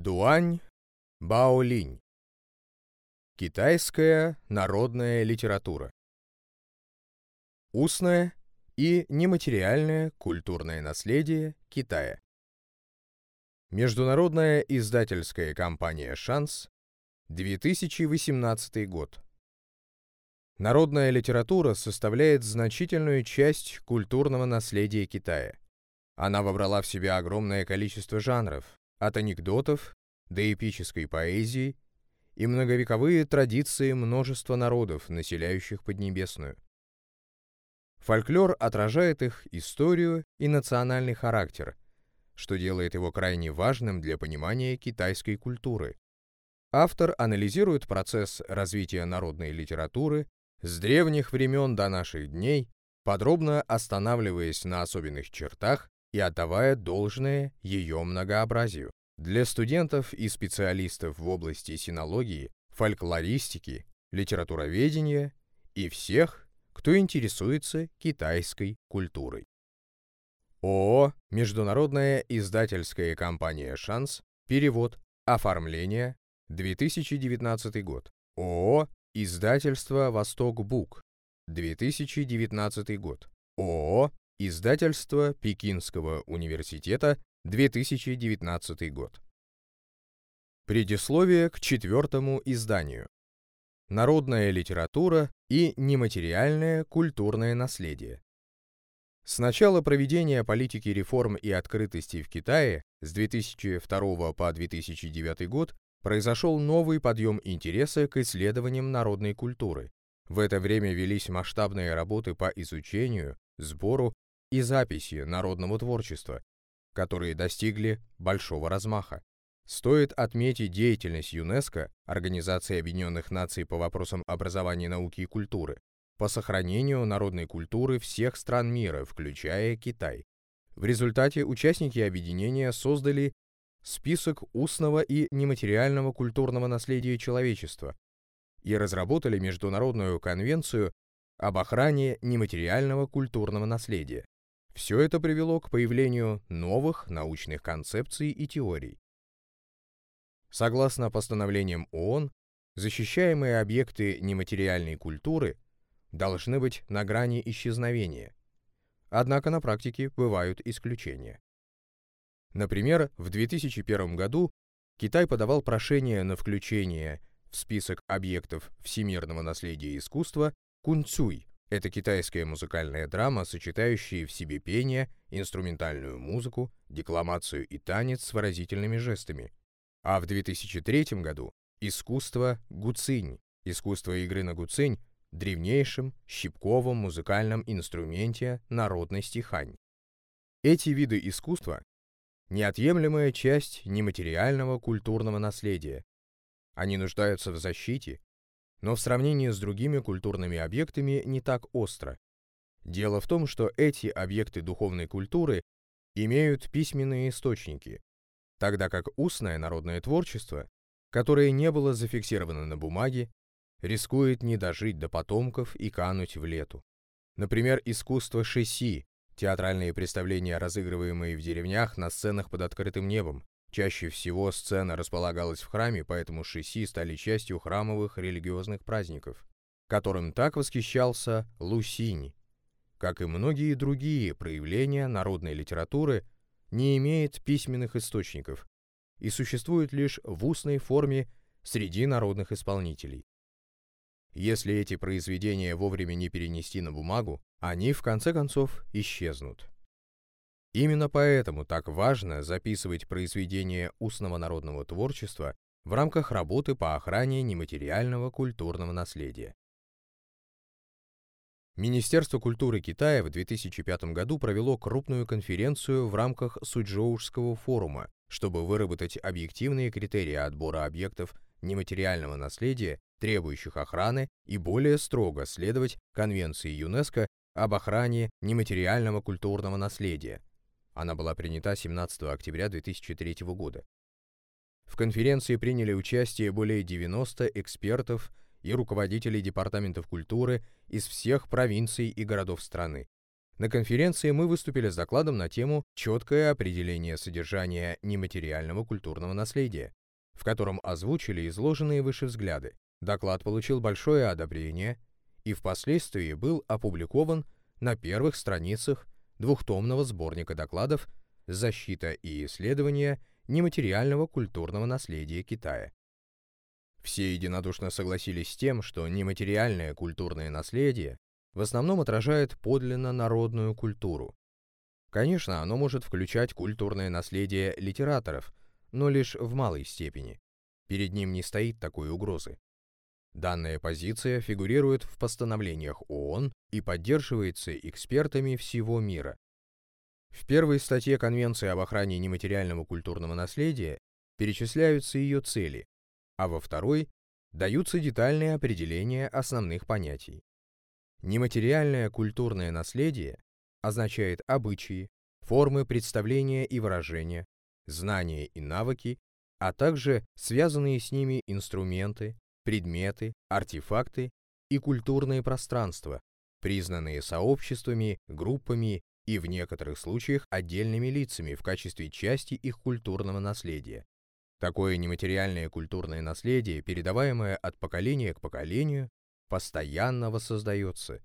Дуань Баолинь. Китайская народная литература. Устное и нематериальное культурное наследие Китая. Международная издательская компания «Шанс», 2018 год. Народная литература составляет значительную часть культурного наследия Китая. Она вобрала в себя огромное количество жанров, от анекдотов до эпической поэзии и многовековые традиции множества народов, населяющих Поднебесную. Фольклор отражает их историю и национальный характер, что делает его крайне важным для понимания китайской культуры. Автор анализирует процесс развития народной литературы с древних времен до наших дней, подробно останавливаясь на особенных чертах и отдавая должное ее многообразию. Для студентов и специалистов в области синологии, фольклористики, литературоведения и всех, кто интересуется китайской культурой. ООО «Международная издательская компания «Шанс», перевод, оформление, 2019 год. ООО «Издательство Восток Бук», 2019 год. ООО Издательство Пекинского университета, 2019 год. Предисловие к четвертому изданию. Народная литература и нематериальное культурное наследие. С начала проведения политики реформ и открытости в Китае с 2002 по 2009 год произошел новый подъем интереса к исследованиям народной культуры. В это время велись масштабные работы по изучению, сбору и записи народного творчества, которые достигли большого размаха. Стоит отметить деятельность ЮНЕСКО, Организации Объединенных Наций по вопросам образования, науки и культуры, по сохранению народной культуры всех стран мира, включая Китай. В результате участники объединения создали список устного и нематериального культурного наследия человечества и разработали Международную конвенцию об охране нематериального культурного наследия. Все это привело к появлению новых научных концепций и теорий. Согласно постановлениям ООН, защищаемые объекты нематериальной культуры должны быть на грани исчезновения. Однако на практике бывают исключения. Например, в 2001 году Китай подавал прошение на включение в список объектов всемирного наследия искусства Кунцуй, это китайская музыкальная драма, сочетающая в себе пение, инструментальную музыку, декламацию и танец с выразительными жестами. А в 2003 году искусство гуцинь, искусство игры на гуцинь, древнейшем щипковом музыкальном инструменте народности хань. Эти виды искусства – неотъемлемая часть нематериального культурного наследия. Они нуждаются в защите, но в сравнении с другими культурными объектами не так остро. Дело в том, что эти объекты духовной культуры имеют письменные источники, тогда как устное народное творчество, которое не было зафиксировано на бумаге, рискует не дожить до потомков и кануть в лету. Например, искусство шеси, театральные представления, разыгрываемые в деревнях на сценах под открытым небом, Чаще всего сцена располагалась в храме, поэтому шиси стали частью храмовых религиозных праздников, которым так восхищался Лусинь. Как и многие другие проявления народной литературы, не имеет письменных источников и существует лишь в устной форме среди народных исполнителей. Если эти произведения вовремя не перенести на бумагу, они в конце концов исчезнут. Именно поэтому так важно записывать произведения устного народного творчества в рамках работы по охране нематериального культурного наследия. Министерство культуры Китая в 2005 году провело крупную конференцию в рамках Суджоушского форума, чтобы выработать объективные критерии отбора объектов нематериального наследия, требующих охраны, и более строго следовать Конвенции ЮНЕСКО об охране нематериального культурного наследия, она была принята 17 октября 2003 года. В конференции приняли участие более 90 экспертов и руководителей департаментов культуры из всех провинций и городов страны. На конференции мы выступили с докладом на тему «Четкое определение содержания нематериального культурного наследия», в котором озвучили изложенные выше взгляды. Доклад получил большое одобрение и впоследствии был опубликован на первых страницах двухтомного сборника докладов «Защита и исследование нематериального культурного наследия Китая». Все единодушно согласились с тем, что нематериальное культурное наследие в основном отражает подлинно народную культуру. Конечно, оно может включать культурное наследие литераторов, но лишь в малой степени. Перед ним не стоит такой угрозы. Данная позиция фигурирует в постановлениях ООН и поддерживается экспертами всего мира. В первой статье Конвенции об охране нематериального культурного наследия перечисляются ее цели, а во второй даются детальные определения основных понятий. Нематериальное культурное наследие означает обычаи, формы представления и выражения, знания и навыки, а также связанные с ними инструменты, предметы, артефакты и культурные пространства, признанные сообществами, группами и в некоторых случаях отдельными лицами в качестве части их культурного наследия. Такое нематериальное культурное наследие, передаваемое от поколения к поколению, постоянно воссоздается,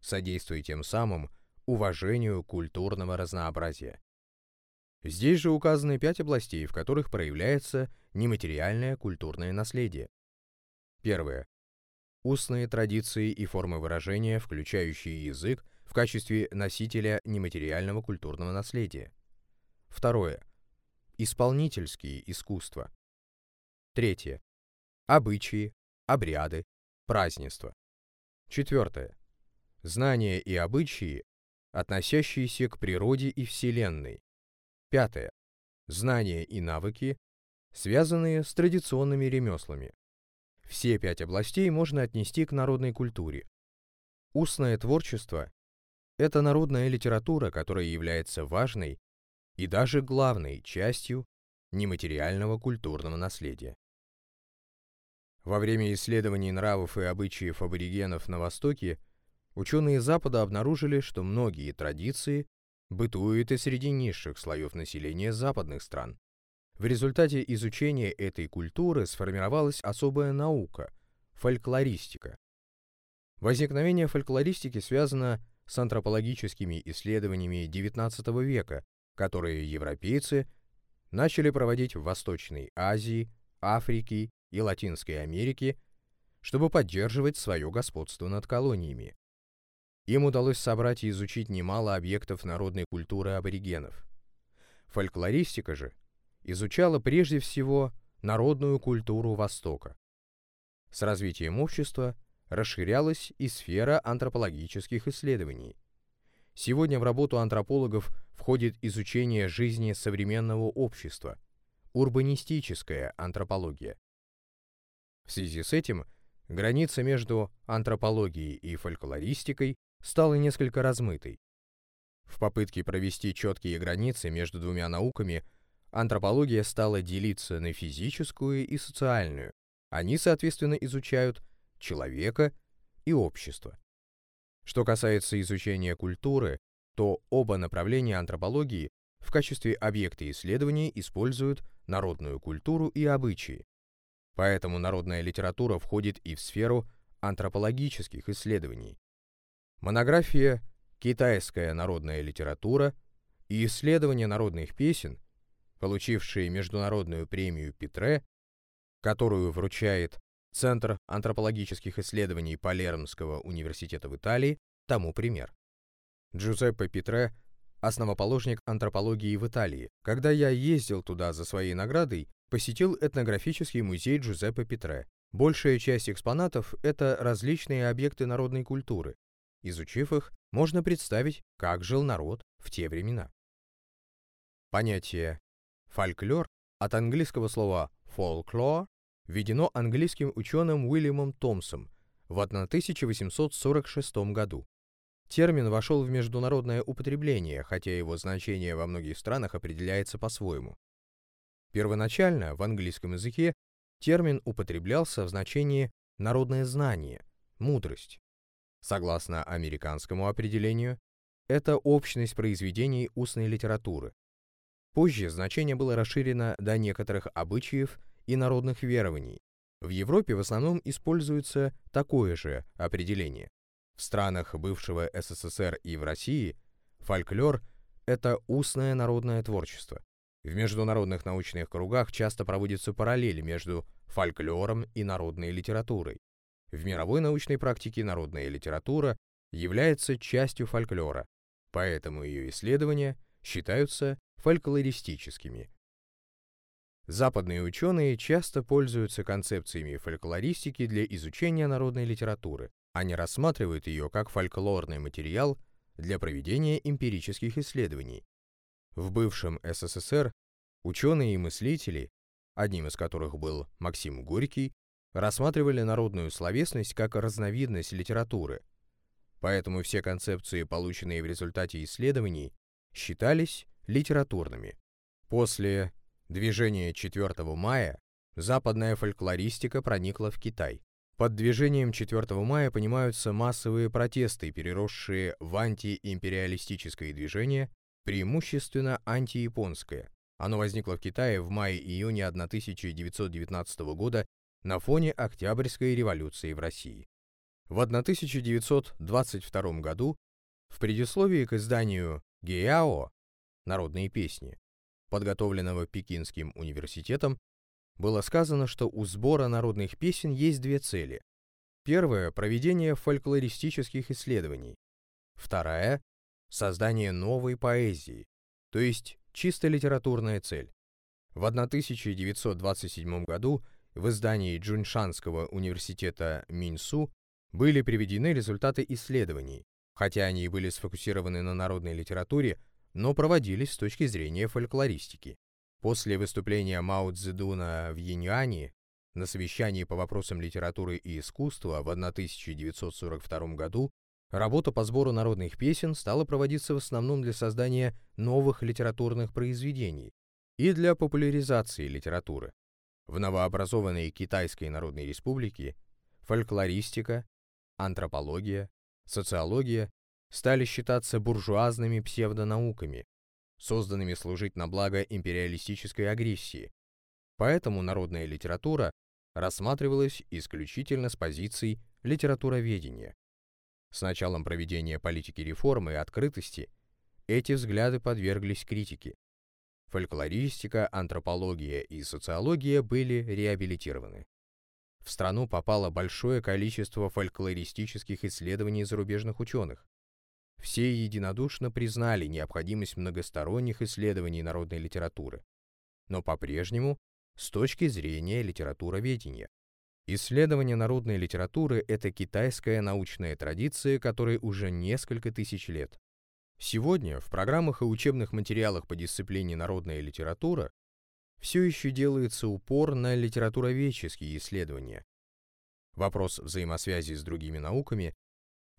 содействуя тем самым уважению культурного разнообразия. Здесь же указаны пять областей, в которых проявляется нематериальное культурное наследие. Первое. Устные традиции и формы выражения, включающие язык в качестве носителя нематериального культурного наследия. Второе. Исполнительские искусства. Третье. Обычаи, обряды, празднества. Четвертое. Знания и обычаи, относящиеся к природе и Вселенной. Пятое. Знания и навыки, связанные с традиционными ремеслами. Все пять областей можно отнести к народной культуре. Устное творчество – это народная литература, которая является важной и даже главной частью нематериального культурного наследия. Во время исследований нравов и обычаев аборигенов на Востоке ученые Запада обнаружили, что многие традиции бытуют и среди низших слоев населения западных стран. В результате изучения этой культуры сформировалась особая наука – фольклористика. Возникновение фольклористики связано с антропологическими исследованиями XIX века, которые европейцы начали проводить в Восточной Азии, Африке и Латинской Америки, чтобы поддерживать свое господство над колониями. Им удалось собрать и изучить немало объектов народной культуры аборигенов. Фольклористика же изучала прежде всего народную культуру Востока. С развитием общества расширялась и сфера антропологических исследований. Сегодня в работу антропологов входит изучение жизни современного общества, урбанистическая антропология. В связи с этим граница между антропологией и фольклористикой стала несколько размытой. В попытке провести четкие границы между двумя науками антропология стала делиться на физическую и социальную. Они, соответственно, изучают человека и общество. Что касается изучения культуры, то оба направления антропологии в качестве объекта исследования используют народную культуру и обычаи, Поэтому народная литература входит и в сферу антропологических исследований. Монография «Китайская народная литература» и исследования народных песен, получившие международную премию Петре, которую вручает Центр антропологических исследований Палермского университета в Италии, тому пример. Джузеппе Петре – основоположник антропологии в Италии. Когда я ездил туда за своей наградой, посетил этнографический музей Джузеппе Петре. Большая часть экспонатов – это различные объекты народной культуры. Изучив их, можно представить, как жил народ в те времена. Понятие «фольклор» от английского слова «folklore» введено английским ученым Уильямом Томсом в 1846 году. Термин вошел в международное употребление, хотя его значение во многих странах определяется по-своему. Первоначально в английском языке термин употреблялся в значении «народное знание», «мудрость». Согласно американскому определению, – это общность произведений устной литературы. Позже значение было расширено до некоторых обычаев и народных верований. В Европе в основном используется такое же определение. В странах бывшего СССР и в России фольклор – это устное народное творчество. В международных научных кругах часто проводятся параллели между фольклором и народной литературой. В мировой научной практике народная литература является частью фольклора, поэтому ее исследования считаются фольклористическими. Западные ученые часто пользуются концепциями фольклористики для изучения народной литературы. Они рассматривают ее как фольклорный материал для проведения эмпирических исследований. В бывшем СССР ученые и мыслители, одним из которых был Максим Горький, рассматривали народную словесность как разновидность литературы. Поэтому все концепции, полученные в результате исследований, считались литературными. После движения 4 мая западная фольклористика проникла в Китай. Под движением 4 мая понимаются массовые протесты, переросшие в антиимпериалистическое движение, преимущественно антияпонское. Оно возникло в Китае в мае-июне 1919 года на фоне Октябрьской революции в России. В 1922 году в предисловии к изданию «Геао» «Народные песни», подготовленного Пекинским университетом, было сказано, что у сбора народных песен есть две цели. Первая – проведение фольклористических исследований. Вторая – создание новой поэзии, то есть чисто литературная цель. В 1927 году в издании Джуншанского университета Минсу были приведены результаты исследований, хотя они и были сфокусированы на народной литературе, но проводились с точки зрения фольклористики. После выступления Мао Цзэдуна в Яньяне на совещании по вопросам литературы и искусства в 1942 году работа по сбору народных песен стала проводиться в основном для создания новых литературных произведений и для популяризации литературы. В новообразованной Китайской Народной Республике фольклористика, антропология, социология стали считаться буржуазными псевдонауками, созданными служить на благо империалистической агрессии. Поэтому народная литература рассматривалась исключительно с позиций литературоведения. С началом проведения политики реформы и открытости эти взгляды подверглись критике. Фольклористика, антропология и социология были реабилитированы. В страну попало большое количество фольклористических исследований зарубежных ученых. Все единодушно признали необходимость многосторонних исследований народной литературы, но по-прежнему с точки зрения литературоведения. Исследование народной литературы – это китайская научная традиция, которой уже несколько тысяч лет. Сегодня в программах и учебных материалах по дисциплине народная литература все еще делается упор на литературоведческие исследования. Вопрос взаимосвязи с другими науками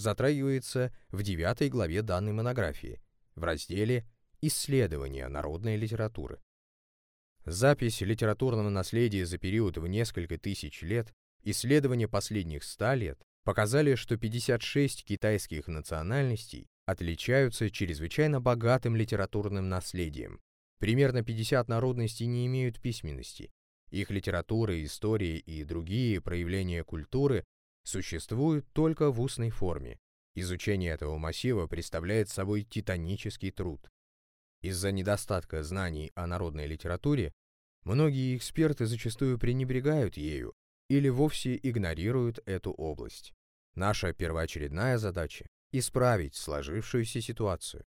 затрагивается в девятой главе данной монографии в разделе «Исследования народной литературы». Запись литературного наследия за период в несколько тысяч лет, исследования последних ста лет показали, что 56 китайских национальностей отличаются чрезвычайно богатым литературным наследием. Примерно 50 народностей не имеют письменности. Их литература, история и другие проявления культуры существуют только в устной форме. Изучение этого массива представляет собой титанический труд. Из-за недостатка знаний о народной литературе многие эксперты зачастую пренебрегают ею или вовсе игнорируют эту область. Наша первоочередная задача – исправить сложившуюся ситуацию.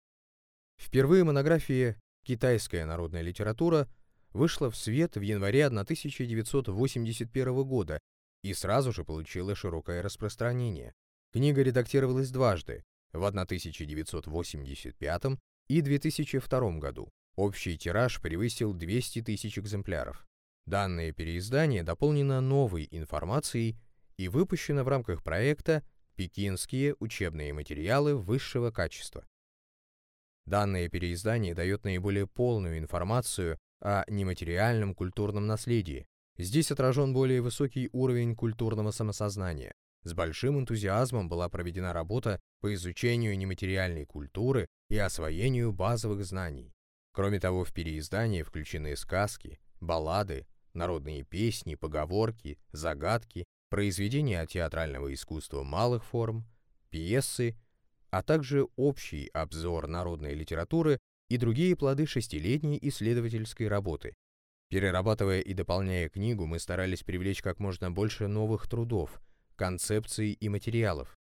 Впервые монография «Китайская народная литература» вышла в свет в январе 1981 года и сразу же получила широкое распространение. Книга редактировалась дважды, в 1985 и 2002 году. Общий тираж превысил 200 тысяч экземпляров. Данное переиздание дополнено новой информацией и выпущено в рамках проекта «Пекинские учебные материалы высшего качества». Данное переиздание дает наиболее полную информацию о нематериальном культурном наследии, Здесь отражен более высокий уровень культурного самосознания. С большим энтузиазмом была проведена работа по изучению нематериальной культуры и освоению базовых знаний. Кроме того, в переиздание включены сказки, баллады, народные песни, поговорки, загадки, произведения театрального искусства малых форм, пьесы, а также общий обзор народной литературы и другие плоды шестилетней исследовательской работы. Перерабатывая и дополняя книгу, мы старались привлечь как можно больше новых трудов, концепций и материалов.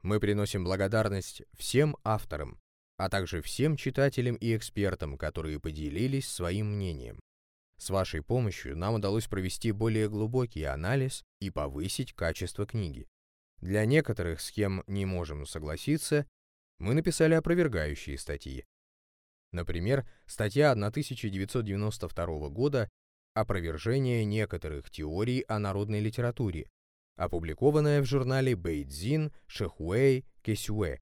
Мы приносим благодарность всем авторам, а также всем читателям и экспертам, которые поделились своим мнением. С вашей помощью нам удалось провести более глубокий анализ и повысить качество книги. Для некоторых, с кем не можем согласиться, мы написали опровергающие статьи. Например, статья 1992 года «Опровержение некоторых теорий о народной литературе», опубликованная в журнале Бэйдзин, Шэхуэй, Кэсюэ.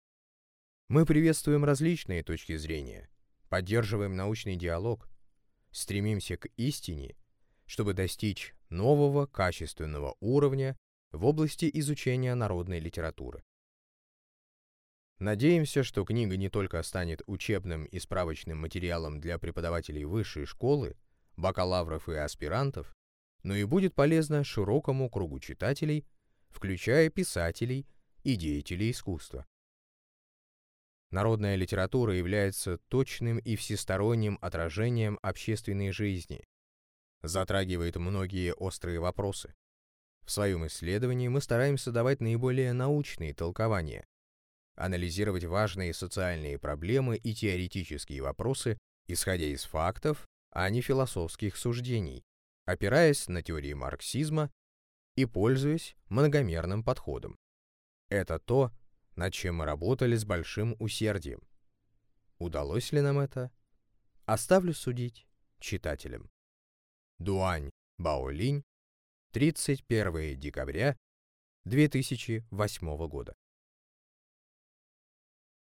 Мы приветствуем различные точки зрения, поддерживаем научный диалог, стремимся к истине, чтобы достичь нового качественного уровня в области изучения народной литературы. Надеемся, что книга не только станет учебным и справочным материалом для преподавателей высшей школы, бакалавров и аспирантов, но и будет полезна широкому кругу читателей, включая писателей и деятелей искусства. Народная литература является точным и всесторонним отражением общественной жизни, затрагивает многие острые вопросы. В своем исследовании мы стараемся давать наиболее научные толкования, анализировать важные социальные проблемы и теоретические вопросы, исходя из фактов, а не философских суждений, опираясь на теории марксизма и пользуясь многомерным подходом. Это то, над чем мы работали с большим усердием. Удалось ли нам это? Оставлю судить читателям. Дуань Баолинь, 31 декабря 2008 года.